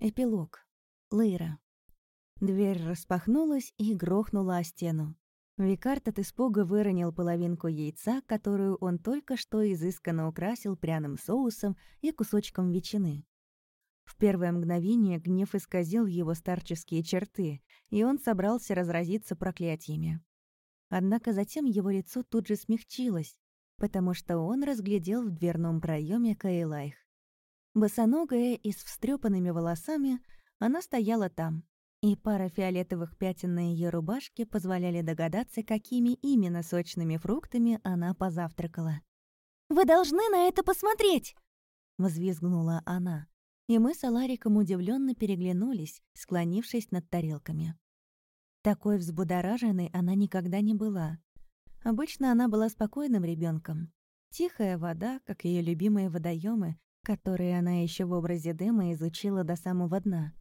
Эпилог. Лейра. Дверь распахнулась и грохнула о стену. Викард от испуга выронил половинку яйца, которую он только что изысканно украсил пряным соусом и кусочком ветчины. В первое мгновение гнев исказил его старческие черты, и он собрался разразиться проклятиями. Однако затем его лицо тут же смягчилось, потому что он разглядел в дверном проеме Каэлайх. Босоногая и с встрепанными волосами, она стояла там, и пара фиолетовых пятен на ее рубашке позволяли догадаться, какими именно сочными фруктами она позавтракала. «Вы должны на это посмотреть!» — взвизгнула она. И мы с Алариком удивленно переглянулись, склонившись над тарелками. Такой взбудораженной она никогда не была. Обычно она была спокойным ребенком. Тихая вода, как ее любимые водоемы, которые она еще в образе Дэма изучила до самого дна.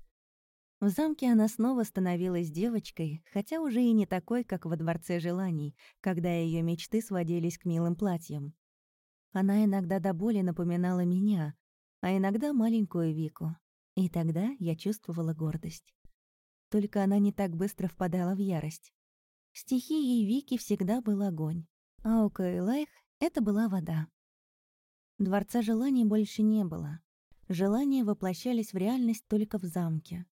В замке она снова становилась девочкой, хотя уже и не такой, как во Дворце Желаний, когда ее мечты сводились к милым платьям. Она иногда до боли напоминала меня, а иногда маленькую Вику. И тогда я чувствовала гордость. Только она не так быстро впадала в ярость. Стихией Вики всегда был огонь, а у Кайлайх это была вода. Дворца желаний больше не было. Желания воплощались в реальность только в замке.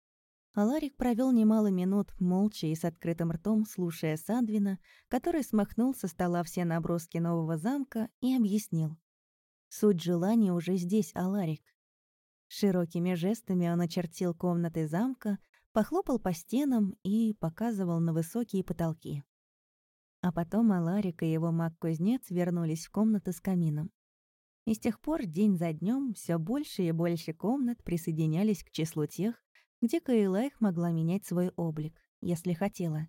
Аларик провел немало минут, молча и с открытым ртом, слушая Садвина, который смахнул со стола все наброски нового замка и объяснил. Суть желания уже здесь, Аларик. Широкими жестами он очертил комнаты замка, похлопал по стенам и показывал на высокие потолки. А потом Аларик и его маг-кузнец вернулись в комнату с камином. И с тех пор день за днем все больше и больше комнат присоединялись к числу тех, где Каилайх могла менять свой облик, если хотела.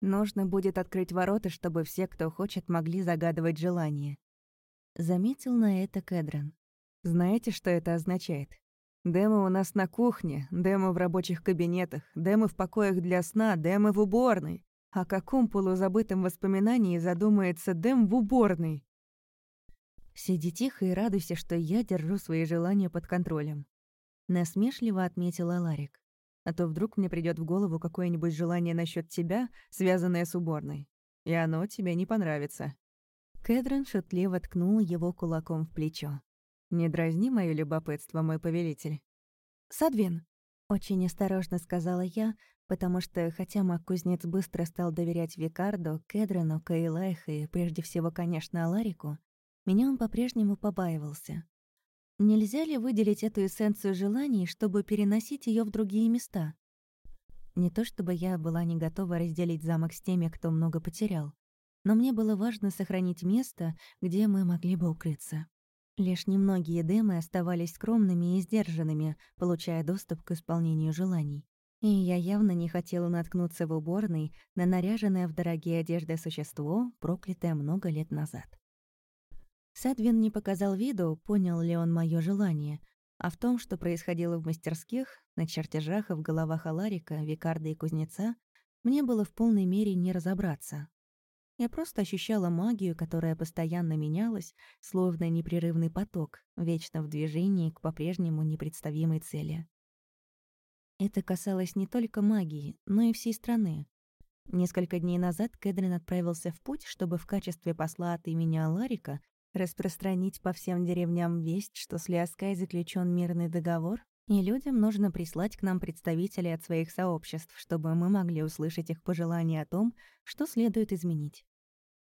Нужно будет открыть ворота, чтобы все, кто хочет, могли загадывать желание. Заметил на это Кэдрон. Знаете, что это означает? Демо у нас на кухне, демо в рабочих кабинетах, демо в покоях для сна, демо в уборной. О каком полузабытом воспоминании задумается Дэм в уборной? Сиди тихо и радуйся, что я держу свои желания под контролем. Насмешливо отметила Ларик. А то вдруг мне придет в голову какое-нибудь желание насчет тебя, связанное с уборной. И оно тебе не понравится. Кэдрон шутливо ткнул его кулаком в плечо. «Не дразни моё любопытство, мой повелитель». «Садвин», — очень осторожно сказала я, потому что, хотя маг-кузнец быстро стал доверять Викарду, Кедрону, Каилайх и, прежде всего, конечно, Аларику, меня он по-прежнему побаивался. Нельзя ли выделить эту эссенцию желаний, чтобы переносить ее в другие места? Не то чтобы я была не готова разделить замок с теми, кто много потерял, но мне было важно сохранить место, где мы могли бы укрыться. Лишь немногие демы оставались скромными и сдержанными, получая доступ к исполнению желаний. И я явно не хотела наткнуться в уборной на наряженное в дорогие одежды существо, проклятое много лет назад. Садвин не показал виду, понял ли он мое желание, а в том, что происходило в мастерских, на чертежах и в головах Аларика, Викарда и Кузнеца, мне было в полной мере не разобраться. Я просто ощущала магию, которая постоянно менялась, словно непрерывный поток, вечно в движении к по-прежнему непредставимой цели. Это касалось не только магии, но и всей страны. Несколько дней назад Кэдрин отправился в путь, чтобы в качестве посла от имени Аларика Распространить по всем деревням весть, что с Лиаской заключен мирный договор, и людям нужно прислать к нам представителей от своих сообществ, чтобы мы могли услышать их пожелания о том, что следует изменить.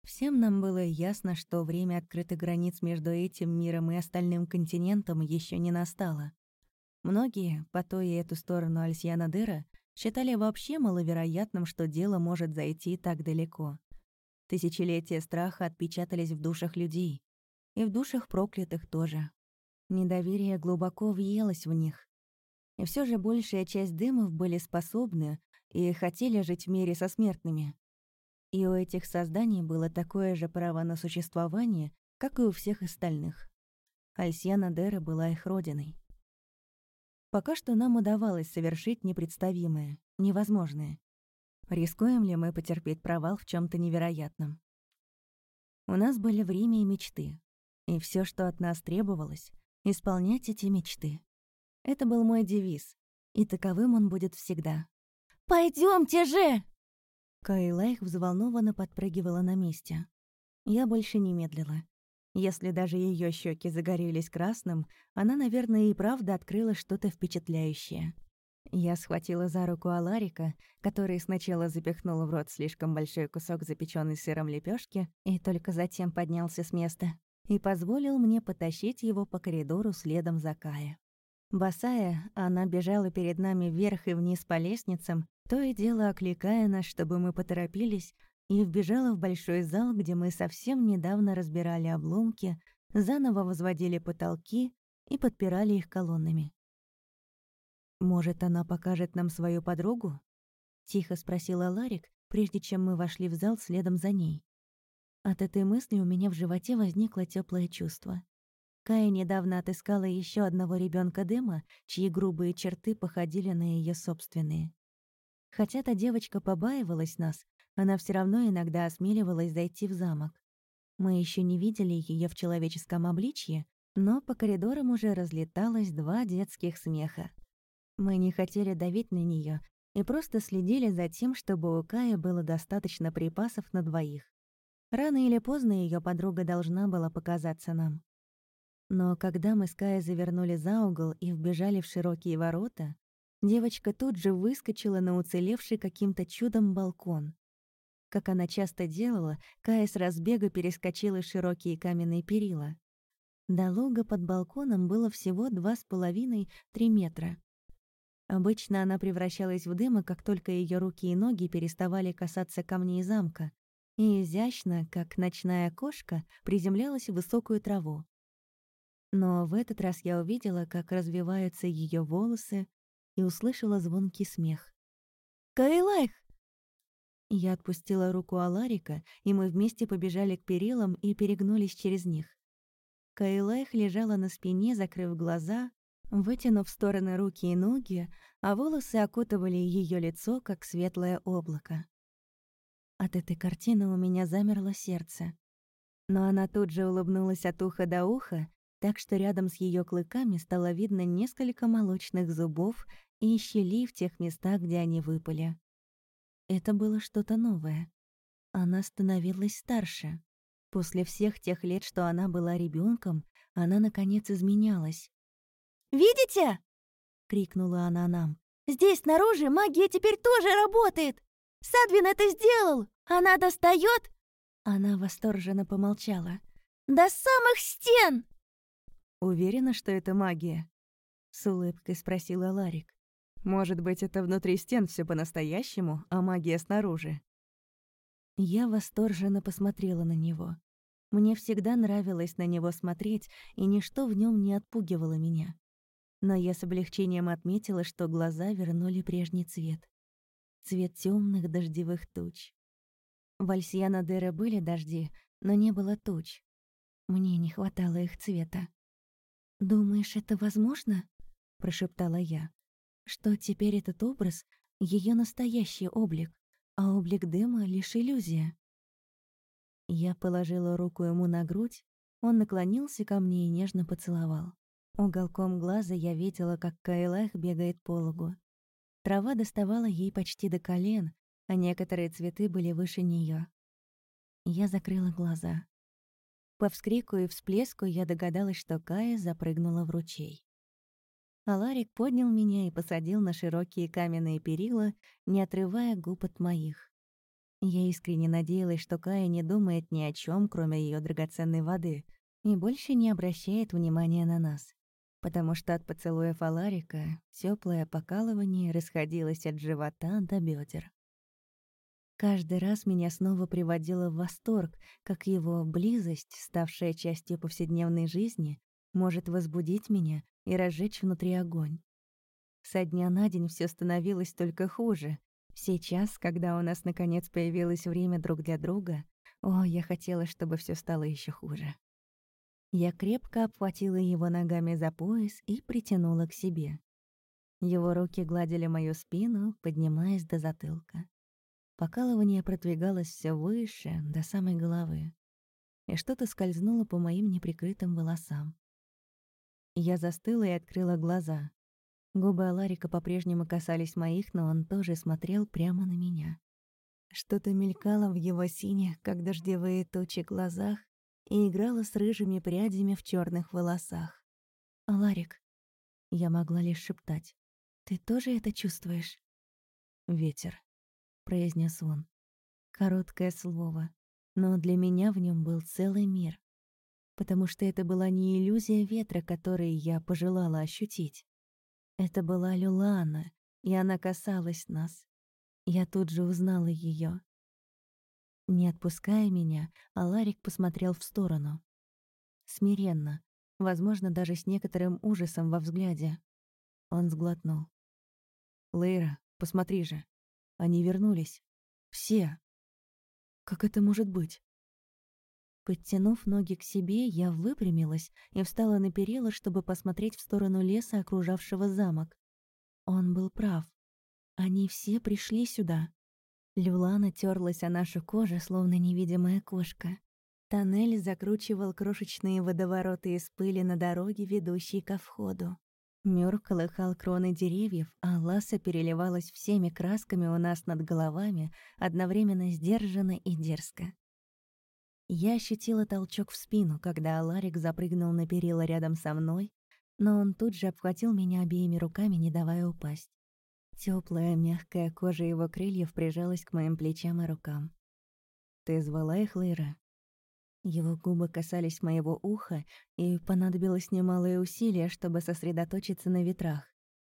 Всем нам было ясно, что время открытых границ между этим миром и остальным континентом еще не настало. Многие, по той и эту сторону Альсьяна-Дыра, считали вообще маловероятным, что дело может зайти так далеко. Тысячелетия страха отпечатались в душах людей. И в душах проклятых тоже. Недоверие глубоко въелось в них. И все же большая часть дымов были способны и хотели жить в мире со смертными. И у этих созданий было такое же право на существование, как и у всех остальных. Альсьяна Дера была их родиной. Пока что нам удавалось совершить непредставимое, невозможное. Рискуем ли мы потерпеть провал в чем то невероятном? У нас были время и мечты. И все, что от нас требовалось — исполнять эти мечты. Это был мой девиз, и таковым он будет всегда. Пойдемте же!» Кайлайх взволнованно подпрыгивала на месте. Я больше не медлила. Если даже ее щеки загорелись красным, она, наверное, и правда открыла что-то впечатляющее. Я схватила за руку Аларика, который сначала запихнул в рот слишком большой кусок запеченной сыром лепешки и только затем поднялся с места, и позволил мне потащить его по коридору следом за Кая. Босая, она бежала перед нами вверх и вниз по лестницам, то и дело окликая нас, чтобы мы поторопились, и вбежала в большой зал, где мы совсем недавно разбирали обломки, заново возводили потолки и подпирали их колоннами. «Может, она покажет нам свою подругу?» — тихо спросила Ларик, прежде чем мы вошли в зал следом за ней. От этой мысли у меня в животе возникло теплое чувство. Кая недавно отыскала еще одного ребенка Дема, чьи грубые черты походили на ее собственные. Хотя та девочка побаивалась нас, она все равно иногда осмеливалась зайти в замок. Мы еще не видели ее в человеческом обличье, но по коридорам уже разлеталось два детских смеха. Мы не хотели давить на нее и просто следили за тем, чтобы у Кая было достаточно припасов на двоих. Рано или поздно ее подруга должна была показаться нам. Но когда мы с Кая завернули за угол и вбежали в широкие ворота, Девочка тут же выскочила на уцелевший каким-то чудом балкон. Как она часто делала, Кая с разбега перескочила широкие каменные перила. До луга под балконом было всего два с половиной-три метра. Обычно она превращалась в дыма, как только ее руки и ноги переставали касаться камней замка, и изящно, как ночная кошка, приземлялась в высокую траву. Но в этот раз я увидела, как развиваются ее волосы, и услышала звонкий смех. «Кайлайх!» Я отпустила руку Аларика, и мы вместе побежали к перилам и перегнулись через них. Кайлайх лежала на спине, закрыв глаза, вытянув в стороны руки и ноги, а волосы окутывали ее лицо, как светлое облако. От этой картины у меня замерло сердце. Но она тут же улыбнулась от уха до уха, так что рядом с ее клыками стало видно несколько молочных зубов и щели в тех местах, где они выпали. Это было что-то новое. Она становилась старше. После всех тех лет, что она была ребенком, она, наконец, изменялась. «Видите?» — крикнула она нам. «Здесь снаружи магия теперь тоже работает! Садвин это сделал! Она достает!» Она восторженно помолчала. «До самых стен!» «Уверена, что это магия?» — с улыбкой спросила Ларик. Может быть, это внутри стен все по-настоящему, а магия снаружи. Я восторженно посмотрела на него. Мне всегда нравилось на него смотреть, и ничто в нем не отпугивало меня. Но я с облегчением отметила, что глаза вернули прежний цвет. Цвет темных дождевых туч. В Альсьяна-Дере были дожди, но не было туч. Мне не хватало их цвета. «Думаешь, это возможно?» — прошептала я что теперь этот образ — ее настоящий облик, а облик дыма — лишь иллюзия. Я положила руку ему на грудь, он наклонился ко мне и нежно поцеловал. Уголком глаза я видела, как Кайлах бегает по лугу. Трава доставала ей почти до колен, а некоторые цветы были выше нее. Я закрыла глаза. По вскрику и всплеску я догадалась, что Кая запрыгнула в ручей. Аларик поднял меня и посадил на широкие каменные перила, не отрывая губ от моих. Я искренне надеялась, что Кая не думает ни о чем, кроме ее драгоценной воды, и больше не обращает внимания на нас, потому что от поцелуя Аларика теплое покалывание расходилось от живота до бедер. Каждый раз меня снова приводило в восторг, как его близость, ставшая частью повседневной жизни, может возбудить меня и разжечь внутри огонь. Со дня на день все становилось только хуже. Сейчас, когда у нас наконец появилось время друг для друга, о, я хотела, чтобы все стало еще хуже. Я крепко обхватила его ногами за пояс и притянула к себе. Его руки гладили мою спину, поднимаясь до затылка. Покалывание продвигалось все выше, до самой головы. И что-то скользнуло по моим неприкрытым волосам. Я застыла и открыла глаза. Губы Аларика по-прежнему касались моих, но он тоже смотрел прямо на меня. Что-то мелькало в его синих, как дождевые тучи, глазах и играло с рыжими прядями в черных волосах. «Аларик», — я могла лишь шептать, — «ты тоже это чувствуешь?» «Ветер», — произнес он. Короткое слово, но для меня в нем был целый мир. Потому что это была не иллюзия ветра, который я пожелала ощутить. Это была Люлана, и она касалась нас. Я тут же узнала ее. Не отпуская меня, Аларик посмотрел в сторону. Смиренно, возможно, даже с некоторым ужасом во взгляде. Он сглотнул. «Лейра, посмотри же. Они вернулись. Все. Как это может быть?» Подтянув ноги к себе, я выпрямилась и встала на перила, чтобы посмотреть в сторону леса, окружавшего замок. Он был прав. Они все пришли сюда. Люлана терлась о нашу кожу, словно невидимая кошка. Тоннель закручивал крошечные водовороты из пыли на дороге, ведущей ко входу. Мёр колыхал кроны деревьев, а ласа переливалась всеми красками у нас над головами, одновременно сдержанно и дерзко. Я ощутила толчок в спину, когда Аларик запрыгнул на перила рядом со мной, но он тут же обхватил меня обеими руками, не давая упасть. Теплая, мягкая кожа его крыльев прижалась к моим плечам и рукам. «Ты звала их, Лейра?» Его губы касались моего уха, и понадобилось немалое усилие, чтобы сосредоточиться на ветрах.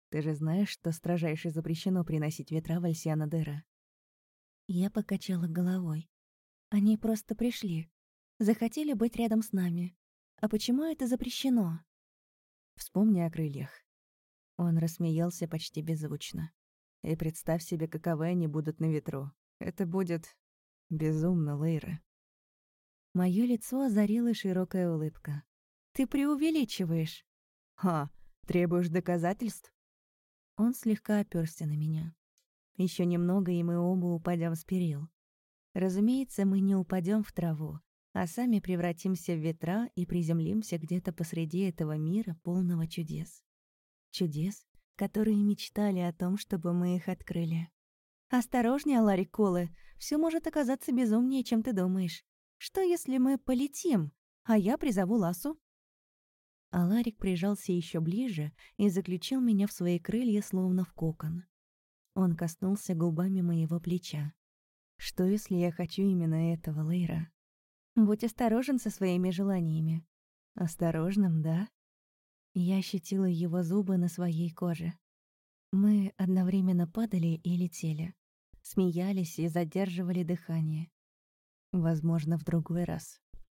Ты же знаешь, что строжайше запрещено приносить ветра в Альсиана-Дера. Я покачала головой. Они просто пришли. Захотели быть рядом с нами. А почему это запрещено? Вспомни о крыльях. Он рассмеялся почти беззвучно. И представь себе, каковы они будут на ветру. Это будет безумно, Лейра. Моё лицо озарила широкая улыбка. «Ты преувеличиваешь». «Ха, требуешь доказательств?» Он слегка оперся на меня. Еще немного, и мы оба упадем с перил. Разумеется, мы не упадем в траву, а сами превратимся в ветра и приземлимся где-то посреди этого мира, полного чудес. Чудес, которые мечтали о том, чтобы мы их открыли. «Осторожнее, Ларри Колы, все может оказаться безумнее, чем ты думаешь. Что, если мы полетим, а я призову Ласу?» Аларик прижался еще ближе и заключил меня в свои крылья, словно в кокон. Он коснулся губами моего плеча. Что, если я хочу именно этого, Лейра? Будь осторожен со своими желаниями. Осторожным, да? Я ощутила его зубы на своей коже. Мы одновременно падали и летели. Смеялись и задерживали дыхание. Возможно, в другой раз.